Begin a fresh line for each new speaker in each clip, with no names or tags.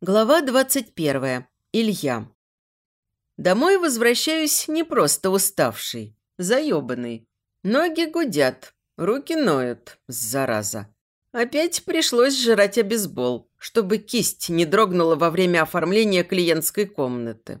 Глава 21. Илья. Домой возвращаюсь не просто уставший, заебанный. Ноги гудят, руки ноют, зараза. Опять пришлось жрать обезбол, чтобы кисть не дрогнула во время оформления клиентской комнаты.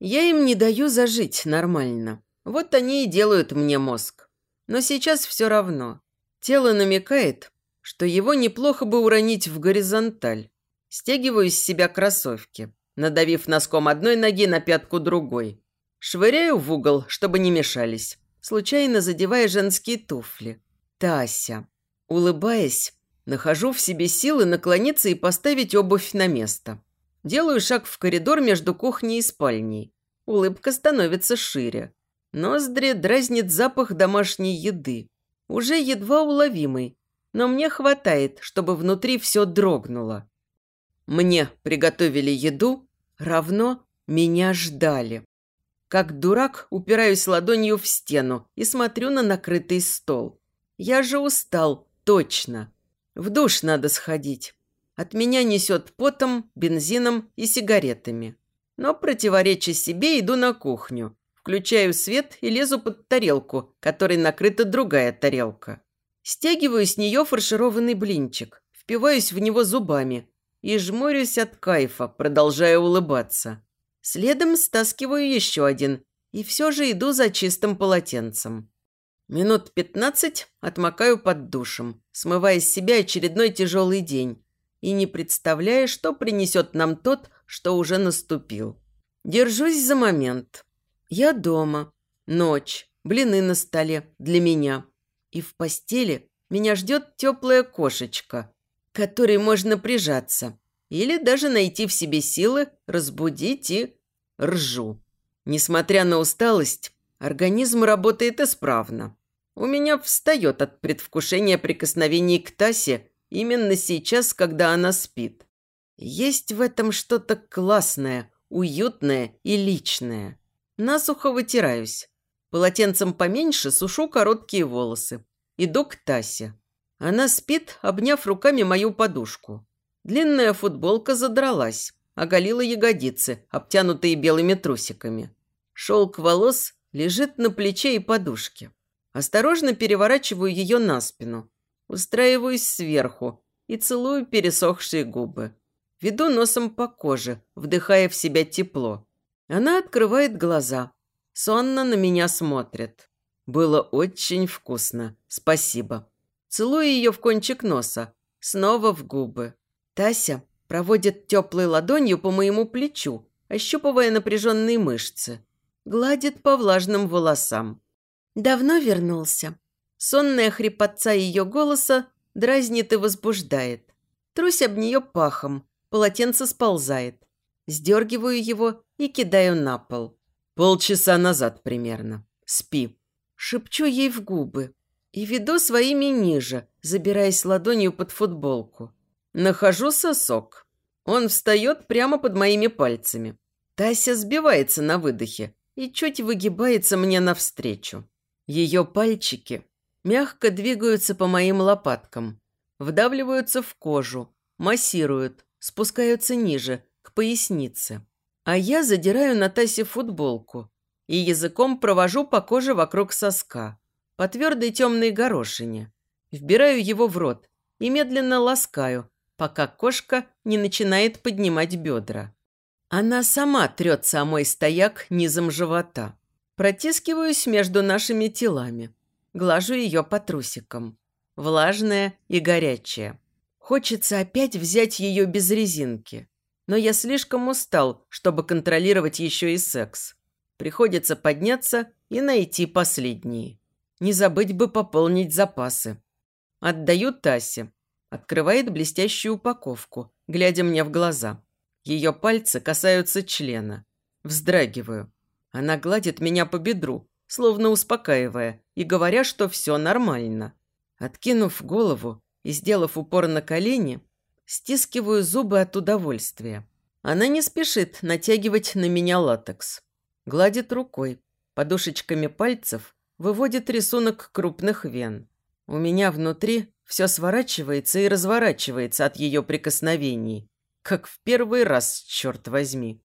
Я им не даю зажить нормально. Вот они и делают мне мозг. Но сейчас все равно. Тело намекает, что его неплохо бы уронить в горизонталь. Стягиваю с себя кроссовки, надавив носком одной ноги на пятку другой. Швыряю в угол, чтобы не мешались, случайно задевая женские туфли. Тася. Улыбаясь, нахожу в себе силы наклониться и поставить обувь на место. Делаю шаг в коридор между кухней и спальней. Улыбка становится шире. Ноздри дразнит запах домашней еды. Уже едва уловимый, но мне хватает, чтобы внутри все дрогнуло. Мне приготовили еду, равно меня ждали. Как дурак упираюсь ладонью в стену и смотрю на накрытый стол. Я же устал, точно. В душ надо сходить. От меня несет потом, бензином и сигаретами. Но, противореча себе, иду на кухню. Включаю свет и лезу под тарелку, которой накрыта другая тарелка. Стягиваю с нее фаршированный блинчик, впиваюсь в него зубами и жмурюсь от кайфа, продолжая улыбаться. Следом стаскиваю еще один и все же иду за чистым полотенцем. Минут пятнадцать отмокаю под душем, смывая с себя очередной тяжелый день и не представляя, что принесет нам тот, что уже наступил. Держусь за момент. Я дома. Ночь. Блины на столе. Для меня. И в постели меня ждет теплая кошечка, которой можно прижаться. Или даже найти в себе силы, разбудить и... Ржу. Несмотря на усталость, организм работает исправно. У меня встает от предвкушения прикосновений к Тасе именно сейчас, когда она спит. Есть в этом что-то классное, уютное и личное. Насухо вытираюсь. Полотенцем поменьше сушу короткие волосы. Иду к Тасе. Она спит, обняв руками мою подушку. Длинная футболка задралась, оголила ягодицы, обтянутые белыми трусиками. Шелк волос лежит на плече и подушке. Осторожно переворачиваю ее на спину. Устраиваюсь сверху и целую пересохшие губы. Веду носом по коже, вдыхая в себя тепло. Она открывает глаза. Сонно на меня смотрит. Было очень вкусно. Спасибо. Целую ее в кончик носа, снова в губы. Тася проводит теплой ладонью по моему плечу, ощупывая напряженные мышцы. Гладит по влажным волосам. Давно вернулся. Сонная хрипотца ее голоса дразнит и возбуждает. Трусь об нее пахом, полотенце сползает. Сдергиваю его и кидаю на пол. Полчаса назад примерно. Спи. Шепчу ей в губы и веду своими ниже, забираясь ладонью под футболку. Нахожу сосок. Он встает прямо под моими пальцами. Тася сбивается на выдохе и чуть выгибается мне навстречу. Ее пальчики мягко двигаются по моим лопаткам, вдавливаются в кожу, массируют, спускаются ниже, к пояснице. А я задираю на Тасе футболку и языком провожу по коже вокруг соска по твердой темной горошине. Вбираю его в рот и медленно ласкаю, пока кошка не начинает поднимать бедра. Она сама трется о мой стояк низом живота. Протискиваюсь между нашими телами. Глажу ее по трусикам. Влажная и горячая. Хочется опять взять ее без резинки. Но я слишком устал, чтобы контролировать еще и секс. Приходится подняться и найти последние. Не забыть бы пополнить запасы. Отдаю Тасе. Открывает блестящую упаковку, глядя мне в глаза. Ее пальцы касаются члена. Вздрагиваю. Она гладит меня по бедру, словно успокаивая, и говоря, что все нормально. Откинув голову и сделав упор на колени, стискиваю зубы от удовольствия. Она не спешит натягивать на меня латекс. Гладит рукой, подушечками пальцев выводит рисунок крупных вен. У меня внутри все сворачивается и разворачивается от ее прикосновений. как в первый раз, черт возьми.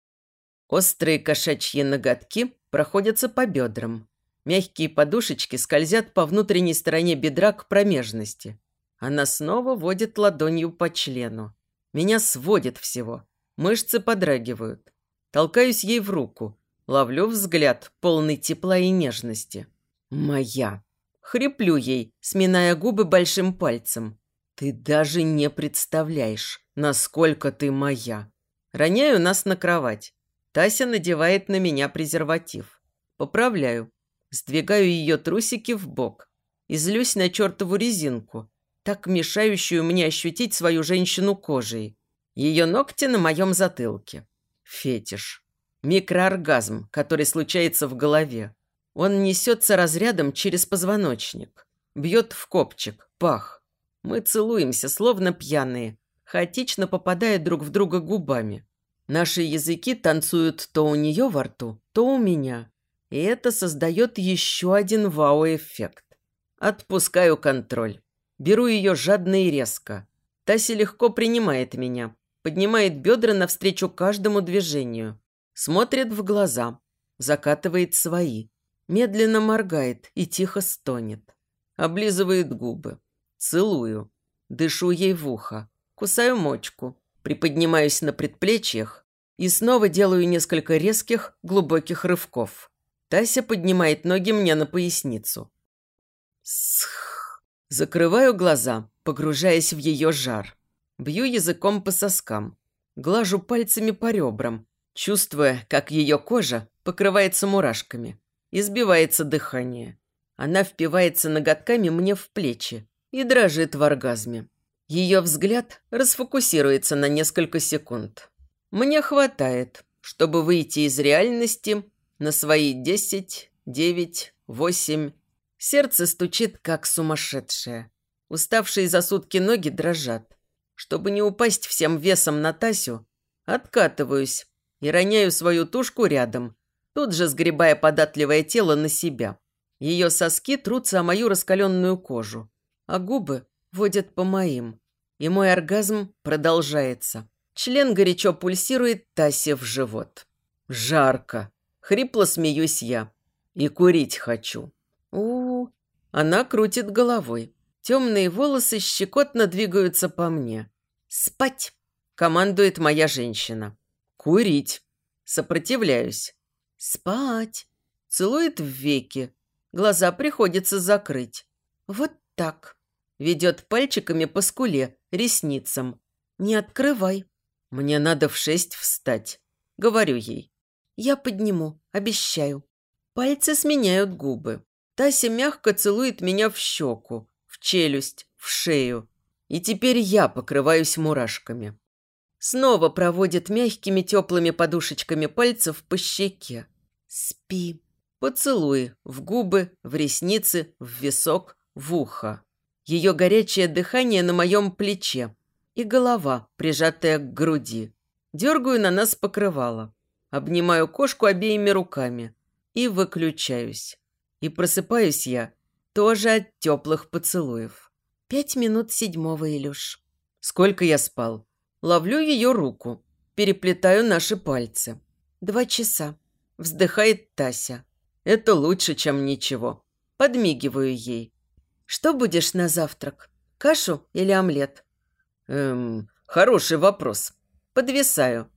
Острые кошачьи ноготки проходятся по бедрам. Мягкие подушечки скользят по внутренней стороне бедра к промежности. Она снова водит ладонью по члену. Меня сводит всего. Мышцы подрагивают. Толкаюсь ей в руку. Ловлю взгляд, полный тепла и нежности. Моя. Хриплю ей, сминая губы большим пальцем. Ты даже не представляешь, насколько ты моя. Роняю нас на кровать. Тася надевает на меня презерватив. Поправляю. Сдвигаю ее трусики в бок. И злюсь на чертову резинку, так мешающую мне ощутить свою женщину кожей. Ее ногти на моем затылке. Фетиш. Микрооргазм, который случается в голове. Он несется разрядом через позвоночник. Бьет в копчик, пах. Мы целуемся, словно пьяные, хаотично попадая друг в друга губами. Наши языки танцуют то у нее во рту, то у меня. И это создает еще один вау-эффект. Отпускаю контроль. Беру ее жадно и резко. Тася легко принимает меня, поднимает бедра навстречу каждому движению. Смотрит в глаза, закатывает свои. Медленно моргает и тихо стонет. Облизывает губы. Целую. Дышу ей в ухо. Кусаю мочку. Приподнимаюсь на предплечьях и снова делаю несколько резких, глубоких рывков. Тася поднимает ноги мне на поясницу. Сх. Закрываю глаза, погружаясь в ее жар. Бью языком по соскам. Глажу пальцами по ребрам, чувствуя, как ее кожа покрывается мурашками. Избивается дыхание. Она впивается ноготками мне в плечи и дрожит в оргазме. Ее взгляд расфокусируется на несколько секунд. Мне хватает, чтобы выйти из реальности на свои десять, девять, восемь. Сердце стучит, как сумасшедшее. Уставшие за сутки ноги дрожат. Чтобы не упасть всем весом на Тасю, откатываюсь и роняю свою тушку рядом, тут же сгребая податливое тело на себя. Ее соски трутся о мою раскаленную кожу, а губы водят по моим. И мой оргазм продолжается. Член горячо пульсирует Тасе в живот. Жарко. Хрипло смеюсь я. И курить хочу. у у, -у. Она крутит головой. Темные волосы щекотно двигаются по мне. «Спать!» – командует моя женщина. «Курить!» Сопротивляюсь. «Спать!» – целует в веки. Глаза приходится закрыть. «Вот так!» – ведет пальчиками по скуле, ресницам. «Не открывай!» «Мне надо в шесть встать», – говорю ей. Я подниму, обещаю. Пальцы сменяют губы. Тася мягко целует меня в щеку, в челюсть, в шею. И теперь я покрываюсь мурашками. Снова проводит мягкими теплыми подушечками пальцев по щеке. Спи. Поцелуй в губы, в ресницы, в висок, в ухо. Ее горячее дыхание на моем плече и голова, прижатая к груди. Дергаю на нас покрывало. Обнимаю кошку обеими руками и выключаюсь. И просыпаюсь я тоже от теплых поцелуев. Пять минут седьмого, Илюш. Сколько я спал? Ловлю ее руку, переплетаю наши пальцы. Два часа. Вздыхает Тася. Это лучше, чем ничего. Подмигиваю ей. Что будешь на завтрак? Кашу или омлет? Эм, хороший вопрос. Подвисаю.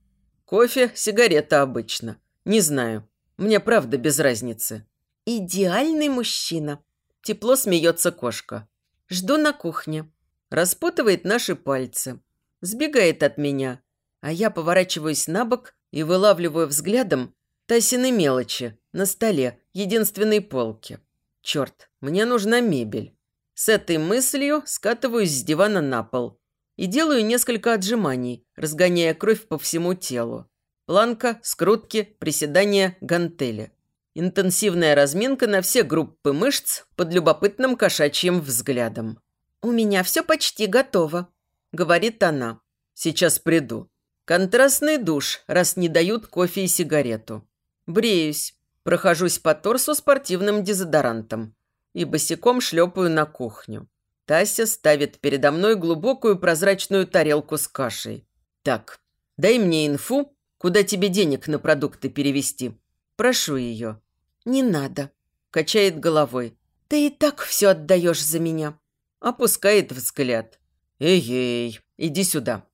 Кофе, сигарета обычно. Не знаю. Мне правда без разницы. Идеальный мужчина. Тепло смеется кошка. Жду на кухне. Распутывает наши пальцы. Сбегает от меня. А я поворачиваюсь на бок и вылавливаю взглядом Тасины мелочи на столе, единственной полке. Черт, мне нужна мебель. С этой мыслью скатываюсь с дивана на пол и делаю несколько отжиманий, разгоняя кровь по всему телу. Планка, скрутки, приседания, гантели. Интенсивная разминка на все группы мышц под любопытным кошачьим взглядом. «У меня все почти готово», – говорит она. «Сейчас приду». Контрастный душ, раз не дают кофе и сигарету. Бреюсь, прохожусь по торсу спортивным дезодорантом и босиком шлепаю на кухню. Тася ставит передо мной глубокую прозрачную тарелку с кашей. Так, Дай мне инфу, куда тебе денег на продукты перевести. Прошу ее».
«Не надо», –
качает головой.
«Ты и так все отдаешь за меня».
Опускает взгляд. «Эй-эй, иди сюда».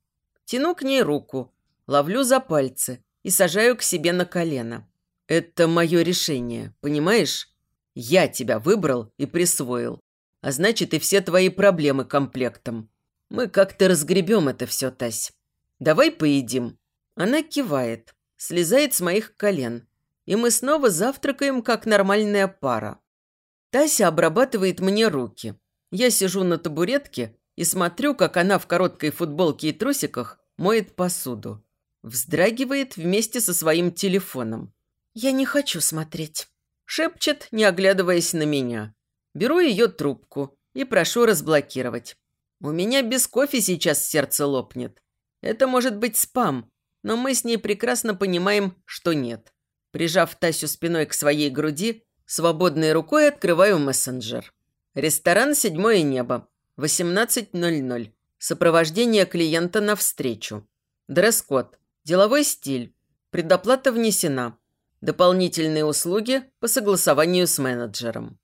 Тяну к ней руку, ловлю за пальцы и сажаю к себе на колено. Это мое решение, понимаешь? Я тебя выбрал и присвоил. А значит, и все твои проблемы комплектом. Мы как-то разгребем это все, Тась. Давай поедим». Она кивает, слезает с моих колен. И мы снова завтракаем, как нормальная пара. Тася обрабатывает мне руки. Я сижу на табуретке и смотрю, как она в короткой футболке и трусиках моет посуду. Вздрагивает вместе со своим телефоном.
«Я не хочу смотреть», –
шепчет, не оглядываясь на меня. Беру ее трубку и прошу разблокировать. У меня без кофе сейчас сердце лопнет. Это может быть спам, но мы с ней прекрасно понимаем, что нет. Прижав Тасю спиной к своей груди, свободной рукой открываю мессенджер. Ресторан «Седьмое небо», 18.00. Сопровождение клиента на встречу. Дресс-код. Деловой стиль. Предоплата внесена. Дополнительные услуги по согласованию с менеджером.